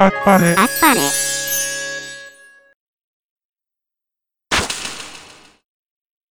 あっぱれ。あっぱれ。